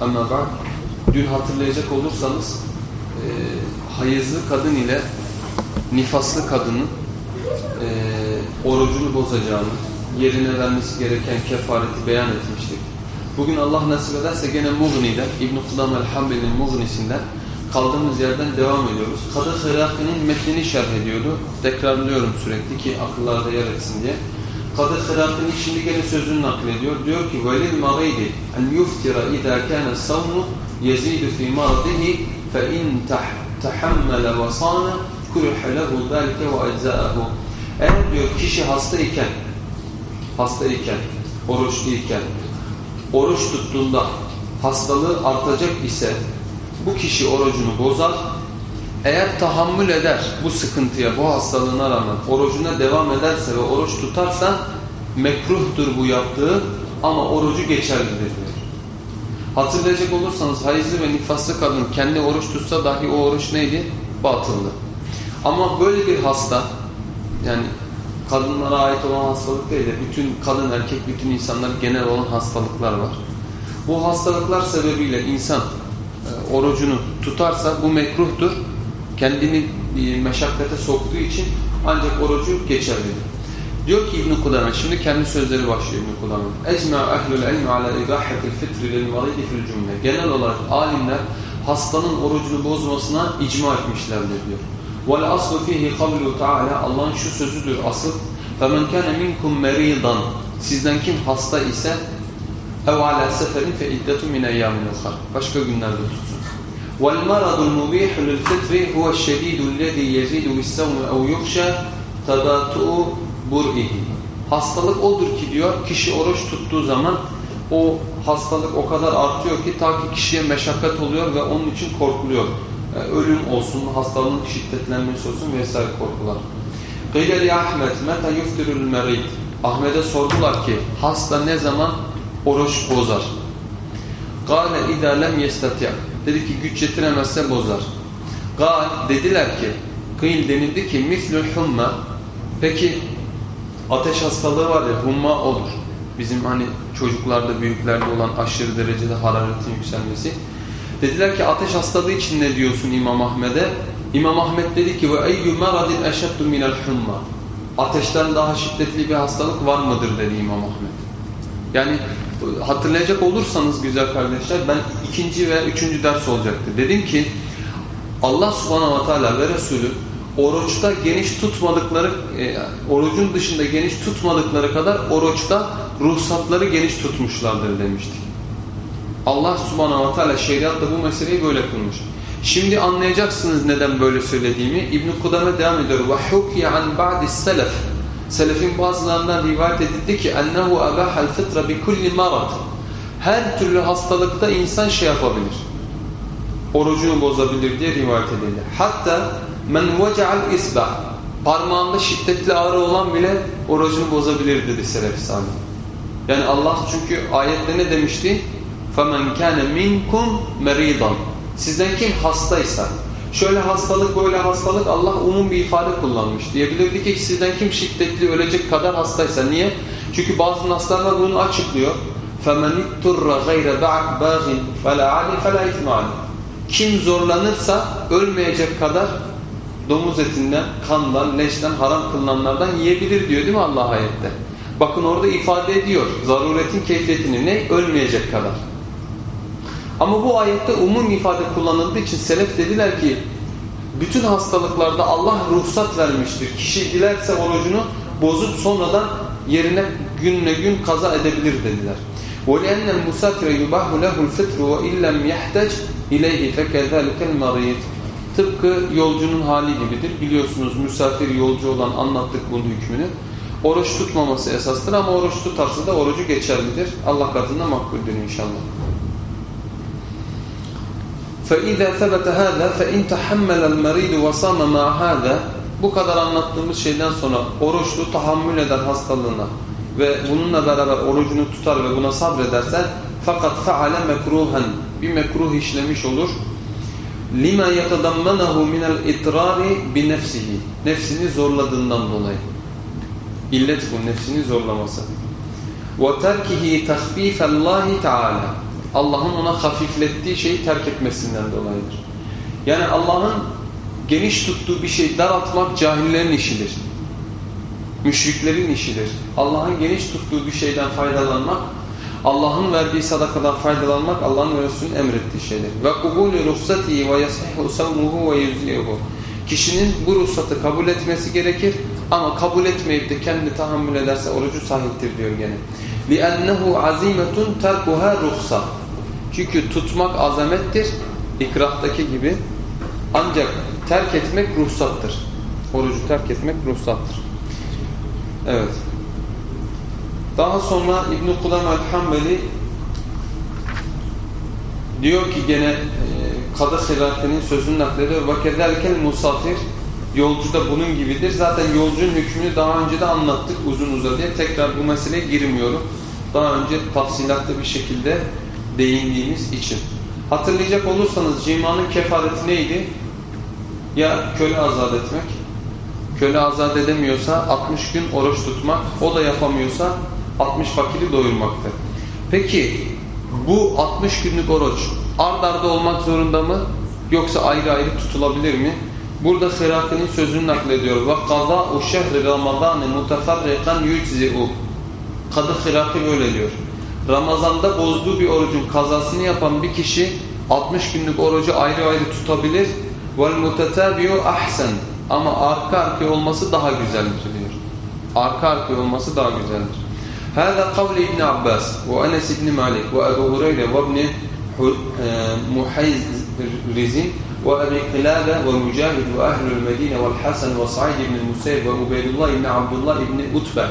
Ama bak, dün hatırlayacak olursanız e, hayızlı kadın ile nifaslı kadının e, orucunu bozacağını, yerine vermesi gereken kefareti beyan etmiştik. Bugün Allah nasip ederse gene Mughni'den, İbn-i Kudam el-Hambeli'nin Mughni'sinden kaldığımız yerden devam ediyoruz. Kadı Hıraki'nin metnini şerh ediyordu. Tekrarlıyorum sürekli ki akıllarda yer etsin diye. Kadı Hıraki'nin şimdi gene sözünü naklediyor. Diyor ki وَلِلْ مَغِيدِ اَنْ يُفْتِرَ اِذَا كَانَ السَّوْمُ يَزِيدُ فِي مَرَضِهِ فَاِنْ تَحَمَّلَ وَصَانَ كُرِحَ لَهُ ذَلِكَ وَاَجْزَاءَهُ Eğer diyor kişi hasta iken, hasta iken, oruçlu iken, oruç tuttuğunda hastalığı artacak ise bu kişi orucunu bozar. eğer tahammül eder bu sıkıntıya, bu hastalığına rağmen orucuna devam ederse ve oruç tutarsa mekruhtur bu yaptığı ama orucu geçerlidir diyor. Hatırlayacak olursanız hayızlı ve nifaslı kadın kendi oruç tutsa dahi o oruç neydi? Batıldı. Ama böyle bir hasta yani kadınlara ait olan hastalık değil de bütün kadın erkek bütün insanlar genel olan hastalıklar var. Bu hastalıklar sebebiyle insan e, orucunu tutarsa bu mekruhtur Kendini e, meşakkate soktuğu için ancak orucu geçerlidir. Diyor ki İbn-i Kudame, şimdi kendi sözleri başlıyor İbn-i Kudame. اَجْمَا اَهْلُ الْعِلْمِ عَلَى اِبَاحَةِ الْفِطْرِ لِلْمَرِيدِ فِي الْجُمْلَةِ Genel olarak alimler hastanın orucunu bozmasına icma etmişlerdir diyor. وَالْأَصْلُ فِيهِ قَوْلُهُ تَعَالَى Allah'ın şu sözüdür asıl. فَمَنْ كَانَ مِنْكُمْ مَرِيضًا Sizden kim hasta ise اَوْ عَلَى سَفَرٍ فَاِدَّةٌ مِنْ اَيَّامٍ اُخَرٍ Başka günlerde tutsun. وَالْمَرَضُ الْمُبِيحُ لِلْفِطْرِ هُوَ الشَّد۪يدُ الَّذ۪ي يَزِيدُ بِالسَّوْمِ اَوْ يُخْشَى تَدَاتُؤُ بُرْئِهِ Hastalık odur ki diyor, kişi oruç tuttuğu zaman o hastalık o kadar artıyor ki ta ki kişiye meşakkat oluyor ve onun için korkuluyor. Yani ölüm olsun, hastalığın şiddetlenmesi olsun vesaire korkular. قِيلَ لِيَحْمَدْ مَتَى يُفْتِرُ الْمَرِيدِ Ahmet'e sordular ki hasta ne zaman oruç bozar? قَالَ اِذَا لَمْ يَسْتَتِعْ Dedi ki güç yetiremezse bozar. Gal dediler ki kıyıl denildi ki mislül humma peki ateş hastalığı var ya humma olur. Bizim hani çocuklarda büyüklerde olan aşırı derecede hararetin yükselmesi. Dediler ki ateş hastalığı için ne diyorsun İmam Ahmet'e? İmam Ahmet dedi ki ve eyyü maradin eşeddu minel humma. Ateşten daha şiddetli bir hastalık var mıdır dedi İmam Ahmet. Yani hatırlayacak olursanız güzel kardeşler ben ikinci ve üçüncü ders olacaktı. Dedim ki Allah subhanahu wa ta'ala ve Resulü oruçta geniş tutmadıkları, e, orucun dışında geniş tutmadıkları kadar oruçta ruhsatları geniş tutmuşlardır demiştik. Allah subhanahu wa ta'ala şeriatla bu meseleyi böyle kılmış. Şimdi anlayacaksınız neden böyle söylediğimi. İbn-i Kudame devam ediyor. وَحُكِيَ عَنْ بَعْدِ السَّلَفِ Selefin bazılarından rivayet edildi ki اَنَّهُ أَبَاحَ الْفِطْرَ بِكُلِّ مَرَضٍ Her türlü hastalıkta insan şey yapabilir. Orucunu bozabilir diye rivayet edildi. Hatta men وَجَعَ الْاِسْبَعِ Parmağında şiddetli ağrı olan bile orucunu bozabilir dedi Selefi Salih. Yani Allah çünkü ayette ne demişti? فَمَنْ كَانَ مِنْكُمْ مَرِيضًا Sizden kim hastaysa, şöyle hastalık böyle hastalık Allah umum bir ifade kullanmış. Diyebilirdi ki sizden kim şiddetli ölecek kadar hastaysa. Niye? Çünkü bazı naslarla bunu açıklıyor. فَمَنِ اِتُّرَّ غَيْرَ بَاغٍ فَلَا عَلِي فَلَا اِثْمَ Kim zorlanırsa ölmeyecek kadar domuz etinden, kandan, leşten, haram kılınanlardan yiyebilir diyor değil mi Allah ayette? Bakın orada ifade ediyor zaruretin keyfiyetini ne? Ölmeyecek kadar. Ama bu ayette umum ifade kullanıldığı için selef dediler ki bütün hastalıklarda Allah ruhsat vermiştir. Kişi dilerse orucunu bozup sonradan yerine günle gün kaza edebilir dediler. وَلِأَنَّ الْمُسَافِرَ يُبَاهُ لَهُ الْفِطْرُ وَاِنْ لَمْ يَحْتَجْ اِلَيْهِ فَكَذَٰلِكَ الْمَرِيدِ Tıpkı yolcunun hali gibidir. Biliyorsunuz misafir yolcu olan anlattık bunun hükmünü. Oruç tutmaması esastır ama oruç tutarsa da orucu geçerlidir. Allah katında makbuldür inşallah. فَاِذَا ثَبَتَ هَذَا فَاِنْ تَحَمَّلَ الْمَرِيدُ وَصَامَ مَا هَذَا Bu kadar anlattığımız şeyden sonra oruçlu tahammül eder hastalığına ve bununla beraber orucunu tutar ve buna sabrederse fakat feale mekruhen bir mekruh işlemiş olur. Lima yetadammenehu minel itrari bi nefsihi. Nefsini zorladığından dolayı. İllet bu nefsini zorlaması. Ve terkihi tahfifallahi teala. Allah'ın ona hafiflettiği şeyi terk etmesinden dolayıdır. Yani Allah'ın geniş tuttuğu bir şey daraltmak cahillerin işidir. Müşriklerin işidir. Allah'ın geniş tuttuğu bir şeyden faydalanmak, Allah'ın verdiği sadakadan faydalanmak Allah'ın ve Resulünün emrettiği şeydir. Ve kubulü ruhsatihi ve yasihu savmuhu ve yüzlihu. Kişinin bu ruhsatı kabul etmesi gerekir ama kabul etmeyip de kendi tahammül ederse orucu sahiptir diyor gene. لِأَنَّهُ عَزِيمَةٌ تَرْكُهَا رُخْصَةٌ Çünkü tutmak azamettir, ikrahtaki gibi. Ancak terk etmek ruhsattır. Orucu terk etmek ruhsattır. Evet. Daha sonra İbn-i Kudam el-Hambeli diyor ki gene e, Kadı Hilafe'nin sözünü naklediyor. وَكَذَلْكَ musafir Yolcu da bunun gibidir. Zaten yolcunun hükmünü daha önce de anlattık uzun uzadıya. Tekrar bu meseleye girmiyorum. Daha önce tafsilatlı bir şekilde değindiğimiz için. Hatırlayacak olursanız cimanın kefareti neydi? Ya köle azat etmek, köle azat edemiyorsa 60 gün oruç tutmak, o da yapamıyorsa 60 fakiri doyurmaktır. Peki bu 60 günlük oruç ard arda olmak zorunda mı? Yoksa ayrı ayrı tutulabilir mi? Burada Hıraki'nin sözünü naklediyor. وَقَضَاءُ شَهْرِ رَمَضَانِ مُتَفَرِّقًا يُجْزِئُ Kadı Hıraki böyle diyor. Ramazanda bozduğu bir orucun kazasını yapan bir kişi 60 günlük orucu ayrı ayrı tutabilir. وَالْمُتَتَابِيُ ahsen Ama arka arkaya olması daha güzeldir diyor. Arka arkaya olması daha güzeldir. هذا قول ابن عباس وأنس بن مالك وأبو هريرة وابن محيز وأبي قلابة ومجاهد وأهل المدينة والحسن وسعيد بن المسيب وعبيد الله بن عبد الله بن أتبة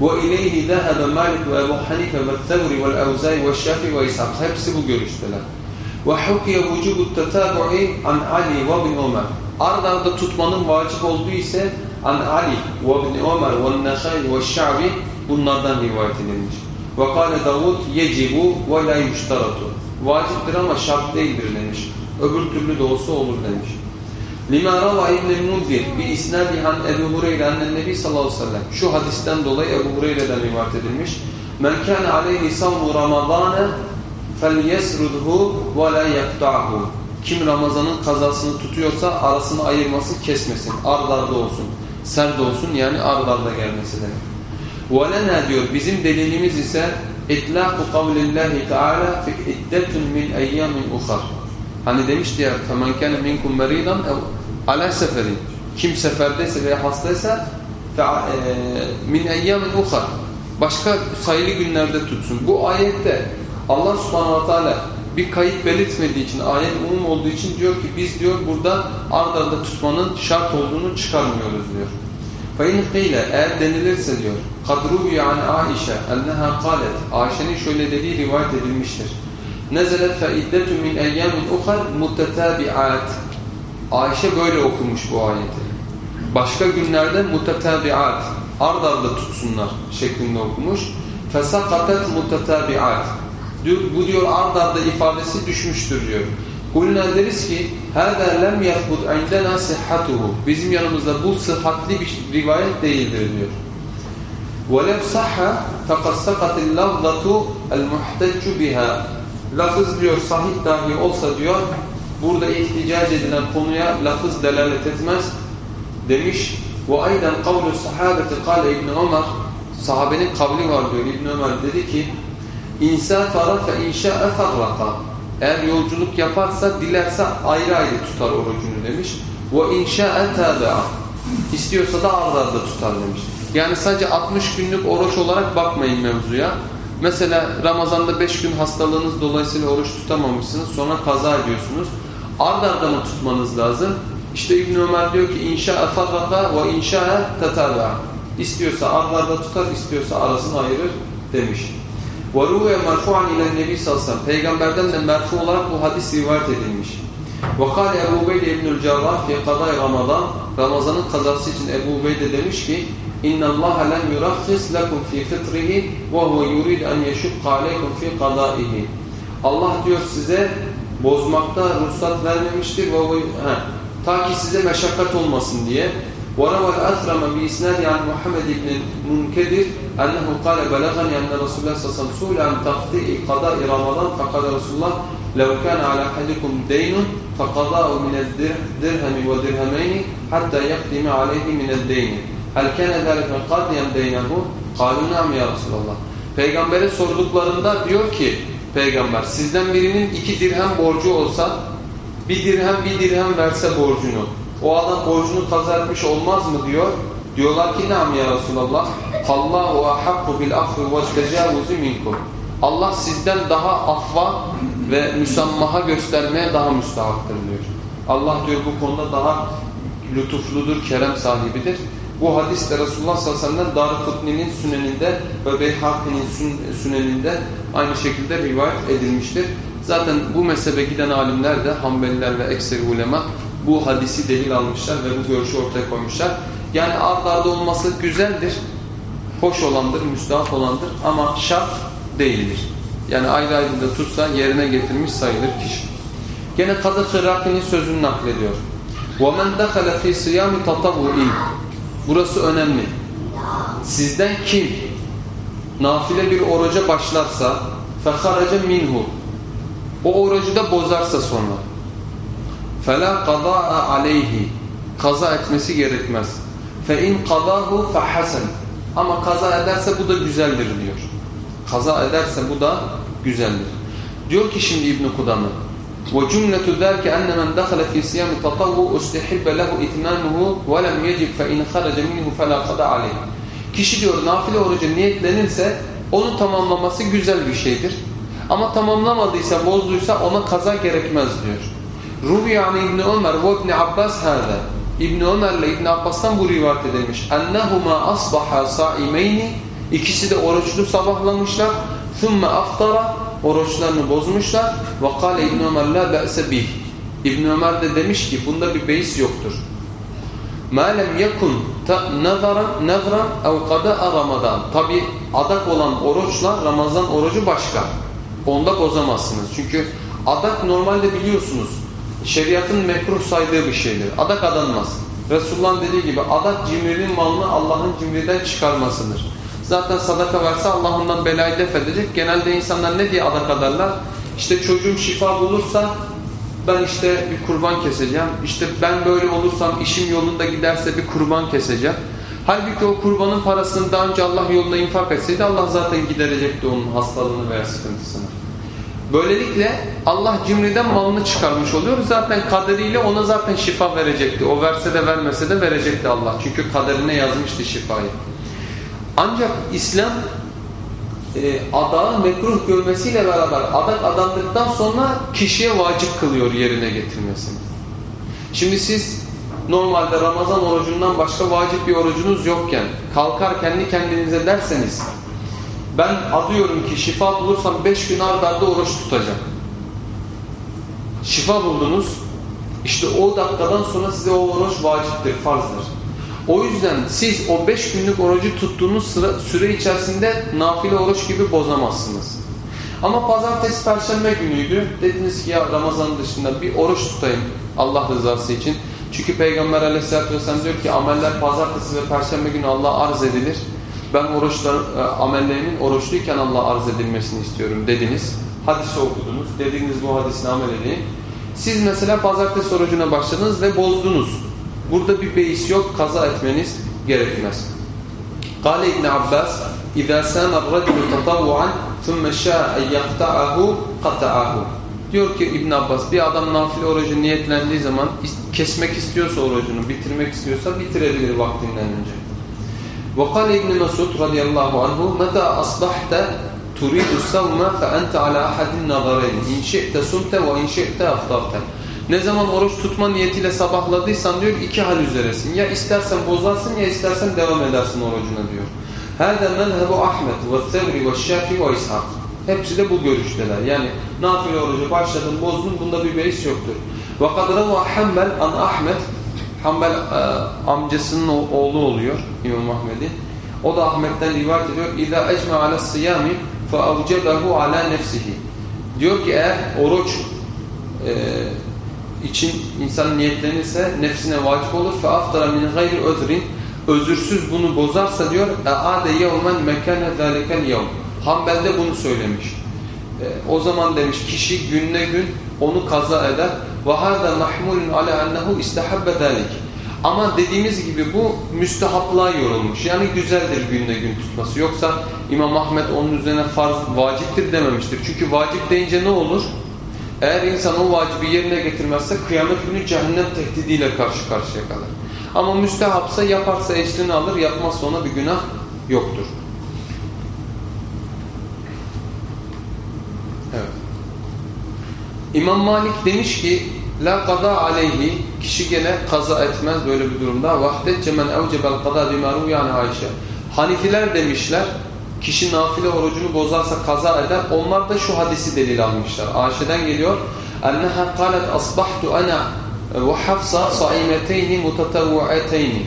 وإليه ذهب مالك وأبو حنيفة والثوري والأوزاعي والشافعي وإسحاق hepsi bu görüşteler. وحكي وجوب التتابع عن علي وابن عمر Ard arda tutmanın vacip olduğu ise an Ali ve ibn Ömer ve Nehai ve Şa'bi bunlardan rivayet edilmiş. Ve kâle Davud yecibu ve la yuştaratu. Vaciptir ama şart değildir demiş. Öbür türlü de olsa olur demiş. Lima rava İbn-i Munzir bi isnadi an Ebu Hureyre annen Nebi sallallahu aleyhi ve sellem. Şu hadisten dolayı Ebu Hureyre'den rivayet edilmiş. Men kâne aleyhi savmu ramadâne فَلْيَسْرُدْهُ وَلَا يَقْتَعْهُ Kim Ramazan'ın kazasını tutuyorsa arasını ayırması kesmesin. Ard arda olsun. Serd olsun yani ard arda gelmesi demek. وَلَنَا diyor bizim delilimiz ise اِطْلَاقُ قَوْلِ اللّٰهِ تَعَالَى فِي اِدَّةٌ مِنْ اَيَّامٍ اُخَرٍ Hani demişti ya فَمَنْ كَانَ مِنْكُمْ مَرِيضًا ala seferin. Kim seferdeyse veya hastaysa min eyyamin uhar. Başka sayılı günlerde tutsun. Bu ayette Allah subhanahu wa ta'ala bir kayıt belirtmediği için, ayet umum olduğu için diyor ki biz diyor burada ard arda tutmanın şart olduğunu çıkarmıyoruz diyor. فَاِنْ قِيلَ Eğer denilirse diyor قَدْرُوْيَ عَنْ عَائِشَ اَنَّهَا قَالَتْ Ayşe'nin şöyle dediği rivayet edilmiştir. نَزَلَتْ فَاِدَّةٌ مِنْ اَيَّامٍ اُخَرْ مُتَتَابِعَاتٍ Ayşe böyle okumuş bu ayeti. Başka günlerde mutetabiat, ard arda tutsunlar şeklinde okumuş. فَسَقَتَتْ مُتَتَابِعَاتٍ bu diyor ard arda ifadesi düşmüştür diyor. Kulna deriz ki هَذَا لَمْ يَثْبُتْ عِنْدَنَا صِحَّتُهُ Bizim yanımızda bu sıhhatli bir rivayet değildir diyor. وَلَوْ صَحَّ فَقَدْ سَقَتِ اللَّفْضَةُ الْمُحْتَجُّ بِهَا lafız diyor sahih dahi olsa diyor burada ihticac edilen konuya lafız delalet etmez demiş. Ve aynen kavlu sahabeti kale İbni Ömer sahabenin kavli var diyor İbni Ömer dedi ki İnsafara fe inşa'e farraka eğer yolculuk yaparsa dilerse ayrı ayrı tutar orucunu demiş. Ve inşa'e tâbe'a istiyorsa da arda tutar demiş. Yani sadece 60 günlük oruç olarak bakmayın mevzuya. Mesela Ramazan'da 5 gün hastalığınız dolayısıyla oruç tutamamışsınız. Sonra kaza ediyorsunuz. Arda arda mı tutmanız lazım? İşte İbn Ömer diyor ki inşa'e farraka ve inşa'e tatabi'a. İstiyorsa arda arda tutar, istiyorsa arasını ayırır demiş. وَرُوَيَ مَرْفُعًا اِلَى النَّبِي sallallahu Peygamberden de merfu olarak bu hadis rivayet edilmiş. وَقَالَ Ebu Ubeyde İbnül Cerrah fi قَضَيْ Ramazan Ramazanın kazası için Ebu Ubeyde demiş ki اِنَّ اللّٰهَ لَنْ يُرَخِّصْ لَكُمْ فِي فِطْرِهِ وَهُوَ يُرِيدُ أَنْ يَشُقَّ عَلَيْكُمْ فِي قَضَائِهِ Allah diyor size bozmakta ruhsat vermemiştir. Ta ki size meşakkat olmasın diye. وروى الأثرم بإسناد عن محمد بن المنكدر أنه قال بلغني أن رسول الله صلى الله عليه وسلم سئل عن تقضيء قضاء رمضان فقال رسول الله لو كان على أحدكم دين فقضاء من الدرهم ودرهمين حتى يقدم عليه من الدين هل كان ذلك قاضيا دينه قالوا نعم يا رسول الله Peygamber'e sorduklarında diyor ki Peygamber sizden birinin iki dirhem borcu olsa bir dirhem bir dirhem verse borcunu o adam borcunu kaza etmiş olmaz mı diyor. Diyorlar ki nam ya Resulallah Allahu ahakku bil afvi ve tecavuzu minkum. Allah sizden daha affa ve müsammaha göstermeye daha müstahaktır diyor. Allah diyor bu konuda daha lütufludur, kerem sahibidir. Bu hadis de Resulullah sallallahu aleyhi ve sellem Darukutni'nin süneninde ve Beyhaki'nin süneninde aynı şekilde rivayet edilmiştir. Zaten bu mezhebe giden alimler de Hanbeliler ve ekseri ulema bu hadisi delil almışlar ve bu görüşü ortaya koymuşlar. Yani ard olması güzeldir, hoş olandır, müstahap olandır ama şart değildir. Yani ayrı ayrı da tutsa yerine getirmiş sayılır kişi. Gene Kadı Hıraki'nin sözünü naklediyor. وَمَنْ دَخَلَ فِي صِيَامِ تَطَوُّئِ Burası önemli. Sizden kim nafile bir oruca başlarsa فَخَرَجَ minhu O orucu da bozarsa sonra فَلَا قَضَاءَ عَلَيْهِ Kaza etmesi gerekmez. فَاِنْ قَضَاهُ فَحَسَنْ Ama kaza ederse bu da güzeldir diyor. Kaza ederse bu da güzeldir. Diyor ki şimdi İbn-i Kudam'ı وَجُمْلَةُ ذَلْكَ أَنَّ مَنْ دَخَلَ فِي سِيَامِ تَطَوُّ اُسْتِحِبَّ لَهُ اِتْمَامُهُ وَلَمْ يَجِبْ فَاِنْ خَرَجَ مِنْهُ فَلَا قَدَ عَلَيْهِ Kişi diyor nafile oruca niyetlenirse onu tamamlaması güzel bir şeydir. Ama tamamlamadıysa, bozduysa ona kaza gerekmez diyor. Ruviye an İbni Ömer ve İbni Abbas hâzâ. İbni Ömer ile İbni Abbas'tan bu rivayet edilmiş. Ennehuma asbaha saimeyni İkisi de oruçlu sabahlamışlar. Thumma aftara oruçlarını bozmuşlar. Ve kâle İbni Ömer la be'se bih. İbni Ömer de demiş ki bunda bir beis yoktur. مَا لَمْ يَكُنْ نَذْرًا اَوْ قَدَاءَ Ramazan. Tabi adak olan oruçla Ramazan orucu başka. Onda bozamazsınız. Çünkü adak normalde biliyorsunuz şeriatın mekruh saydığı bir şeydir. Adak adanmaz. Resulullah'ın dediği gibi adak cimrinin malını Allah'ın cimriden çıkarmasıdır. Zaten sadaka verse Allah ondan belayı def edecek. Genelde insanlar ne diye adak adarlar? İşte çocuğum şifa bulursa ben işte bir kurban keseceğim. İşte ben böyle olursam işim yolunda giderse bir kurban keseceğim. Halbuki o kurbanın parasını daha önce Allah yolunda infak etseydi Allah zaten giderecekti onun hastalığını veya sıkıntısını. Böylelikle Allah cimriden malını çıkarmış oluyor. Zaten kaderiyle ona zaten şifa verecekti. O verse de vermese de verecekti Allah. Çünkü kaderine yazmıştı şifayı. Ancak İslam e, adağı mekruh görmesiyle beraber adak adandıktan sonra kişiye vacip kılıyor yerine getirmesini. Şimdi siz normalde Ramazan orucundan başka vacip bir orucunuz yokken kalkar kendi kendinize derseniz ben adıyorum ki şifa bulursam beş gün ard arda oruç tutacağım. Şifa buldunuz. İşte o dakikadan sonra size o oruç vaciptir, farzdır. O yüzden siz o beş günlük orucu tuttuğunuz sıra, süre içerisinde nafile oruç gibi bozamazsınız. Ama pazartesi, perşembe günüydü. Dediniz ki ya Ramazan dışında bir oruç tutayım Allah rızası için. Çünkü Peygamber aleyhissalatü vesselam diyor ki ameller pazartesi ve perşembe günü Allah'a arz edilir ben oruçlar, e, amellerimin oruçluyken Allah arz edilmesini istiyorum dediniz. Hadisi okudunuz. Dediğiniz bu hadisine amel edin. Siz mesela pazartesi orucuna başladınız ve bozdunuz. Burada bir beis yok. Kaza etmeniz gerekmez. Kale İbn Abbas اِذَا سَامَ الرَّجُلُ تَطَوُّعًا ثُمَّ شَاءَ يَقْتَعَهُ قَطَعَهُ Diyor ki İbn Abbas bir adam nafile orucu niyetlendiği zaman kesmek istiyorsa orucunu, bitirmek istiyorsa bitirebilir vaktinden önce. وقال ابن مسعود رضي الله عنه متى أصبحت تريد الصوم فأنت على أحد النظرين إن شئت صمت وإن شئت أفطرت ne zaman oruç tutma niyetiyle sabahladıysan diyor iki hal üzeresin. Ya istersen bozarsın ya istersen devam edersin orucuna diyor. Hâdâ mezhebu Ahmet ve Thevri ve Şafi ve İshak. Hepsi de bu görüşteler. Yani nafile orucu başladın bozdun bunda bir beis yoktur. وَقَدْ رَوَى حَمَّلْ an Ahmet Hanbel e, amcasının oğlu oluyor İmam Ahmet'in. O da Ahmet'ten rivayet ediyor. اِذَا اَجْمَ عَلَى الصِّيَامِ فَاَوْجَبَهُ عَلَى نَفْسِهِ Diyor ki eğer oruç e, için insan niyetlenirse nefsine vacip olur. فَاَفْتَرَ مِنْ غَيْرِ ödrin Özürsüz bunu bozarsa diyor اَعَادَ يَوْمًا مَكَانَ ذَٰلِكَ الْيَوْمِ Hanbel de bunu söylemiş. E, o zaman demiş kişi günle gün onu kaza eder. وَهَذَا مَحْمُولٌ عَلَى أَنَّهُ اِسْتَحَبَّ ذَٰلِكِ Ama dediğimiz gibi bu müstehaplığa yorulmuş. Yani güzeldir günle gün tutması. Yoksa İmam Ahmet onun üzerine farz, vaciptir dememiştir. Çünkü vacip deyince ne olur? Eğer insan o vacibi yerine getirmezse kıyamet günü cehennem tehdidiyle karşı karşıya kalır. Ama müstehapsa yaparsa ecrini alır, yapmazsa ona bir günah yoktur. Evet. İmam Malik demiş ki La kada aleyhi kişi gene kaza etmez böyle bir durumda. Vahdetce men evcebel kada bimaru yani Ayşe. Hanifiler demişler kişi nafile orucunu bozarsa kaza eder. Onlar da şu hadisi delil almışlar. Ayşe'den geliyor. Enneha kalet asbahtu ana ve Hafsa saimeteyni mutatavvuateyni.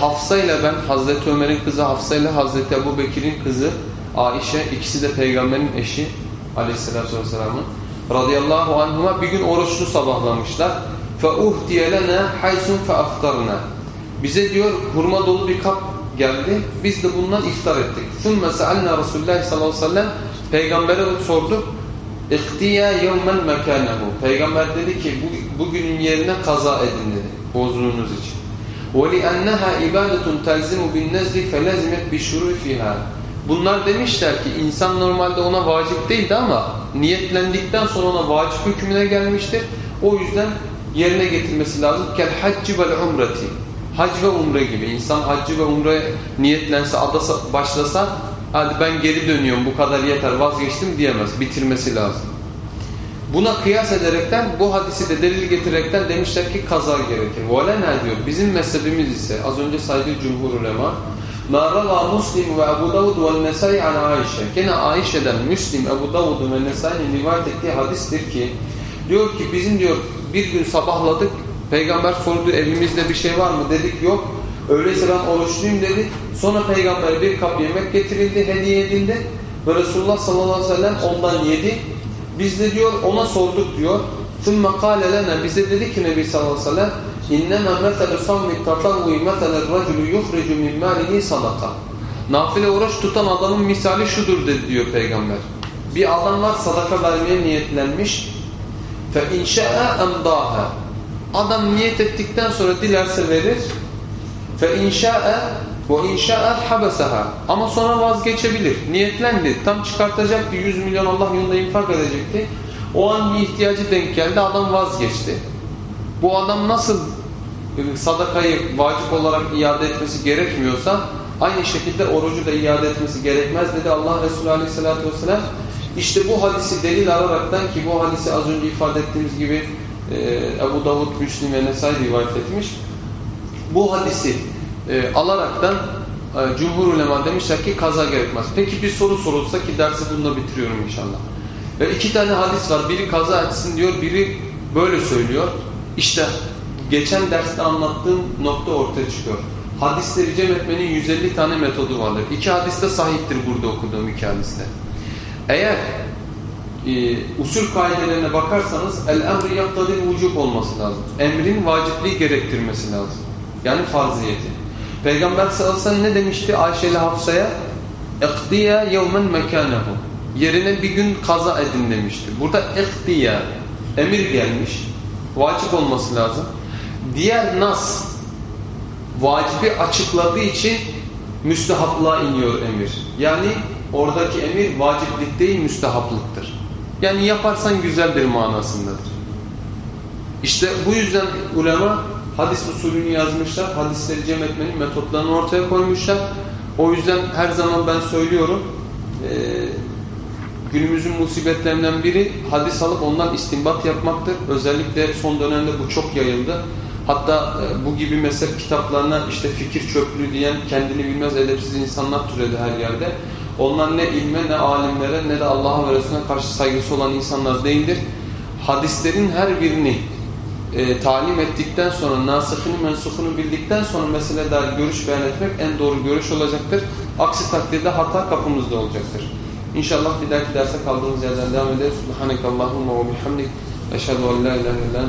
Hafsa ile ben Hazreti Ömer'in kızı Hafsa ile Hazreti Ebu Bekir'in kızı Ayşe ikisi de peygamberin eşi aleyhissalatü vesselamın radıyallahu anhuma bir gün oruçlu sabahlamışlar. فَاُهْدِيَ لَنَا حَيْسُمْ فَاَفْتَرْنَا Bize diyor hurma dolu bir kap geldi. Biz de bundan iftar ettik. ثُمَّ سَأَلْنَا رَسُولُ sallallahu aleyhi ve sellem Peygamber'e sorduk. اِخْتِيَا يَوْمًا مَكَانَهُ Peygamber dedi ki bu, bugünün yerine kaza edin dedi. Bozduğunuz için. وَلِأَنَّهَا اِبَادَةٌ تَلْزِمُ بِالنَّزْلِ فَلَزِمَتْ بِشُرُوِ فِيهَا Bunlar demişler ki insan normalde ona vacip değildi ama niyetlendikten sonra ona vacip hükmüne gelmiştir. O yüzden yerine getirmesi lazım. Kel hacci vel umreti. Hac ve umre gibi. İnsan haccı ve umre niyetlense, adasa, başlasa hadi ben geri dönüyorum bu kadar yeter vazgeçtim diyemez. Bitirmesi lazım. Buna kıyas ederekten bu hadisi de delil getirerekten demişler ki kaza gerekir. ne diyor. Bizim mezhebimiz ise az önce saydığı cumhur ulema Muslim ve Ebu Davud ve Nesai an Ayşe. Gene Ayşe'den Müslim, Ebu Davud ve Nesai'nin rivayet ettiği hadistir ki diyor ki bizim diyor bir gün sabahladık peygamber sordu evimizde bir şey var mı dedik yok. Öyleyse ben oruçluyum dedi. Sonra peygamber bir kap yemek getirildi, hediye edildi. Ve Resulullah sallallahu aleyhi ve sellem ondan yedi. Biz de diyor ona sorduk diyor. ثُمَّ قَالَ لَنَا Bize dedi ki Nebi sallallahu aleyhi ve sellem İnnemâ mesele savmi tatavvi mesele raculu yuhricu min mâlihi sadaka. Nafile oruç tutan adamın misali şudur dedi diyor peygamber. Bir adam var sadaka vermeye niyetlenmiş. Fe inşa'a emdâhe. Adam niyet ettikten sonra dilerse verir. Fe inşa'a ve inşa'a habesaha. Ama sonra vazgeçebilir. Niyetlendi. Tam çıkartacaktı. 100 milyon Allah yolunda infak edecekti. O an bir ihtiyacı denk geldi. Adam vazgeçti. Bu adam nasıl sadakayı vacip olarak iade etmesi gerekmiyorsa aynı şekilde orucu da iade etmesi gerekmez dedi Allah Resulü Aleyhisselatü Vesselam. İşte bu hadisi delil alaraktan ki bu hadisi az önce ifade ettiğimiz gibi Ebu Davud, Müslim ve Nesai rivayet etmiş. Bu hadisi e, alaraktan e, Cumhur ulema demişler ki kaza gerekmez. Peki bir soru sorulsa ki dersi bununla bitiriyorum inşallah. Ve iki tane hadis var. Biri kaza etsin diyor, biri böyle söylüyor. İşte geçen derste anlattığım nokta ortaya çıkıyor. Hadisleri cem etmenin 150 tane metodu vardır. İki hadiste sahiptir burada okuduğum iki hadiste. Eğer e, usul kaidelerine bakarsanız el emri yaktadil vücub olması lazım. Emrin vacipliği gerektirmesi lazım. Yani farziyeti. Peygamber sallallahu aleyhi ve sellem ne demişti Ayşe ile Hafsa'ya? اِقْدِيَا يَوْمًا مَكَانَهُ Yerine bir gün kaza edin demişti. Burada اِقْدِيَا emir gelmiş. Vacip olması lazım. Diğer nas vacibi açıkladığı için müstehaplığa iniyor emir. Yani oradaki emir vaciplik değil müstehaplıktır. Yani yaparsan güzeldir manasındadır. İşte bu yüzden ulema hadis usulünü yazmışlar. Hadisleri cem etmenin metotlarını ortaya koymuşlar. O yüzden her zaman ben söylüyorum e, günümüzün musibetlerinden biri hadis alıp ondan istinbat yapmaktır. Özellikle son dönemde bu çok yayıldı. Hatta e, bu gibi mezhep kitaplarına işte fikir çöplüğü diyen kendini bilmez edepsiz insanlar türedi her yerde. Onlar ne ilme ne alimlere ne de Allah'a ve Resulüne karşı saygısı olan insanlar değildir. Hadislerin her birini e, talim ettikten sonra, nasıhını mensuhunu bildikten sonra mesele dair görüş beyan etmek en doğru görüş olacaktır. Aksi takdirde hata kapımızda olacaktır. İnşallah bir dahaki derse kaldığımız yerden devam ederiz. Subhanekallahumma ve bihamdik. Eşhedü en la ilahe illa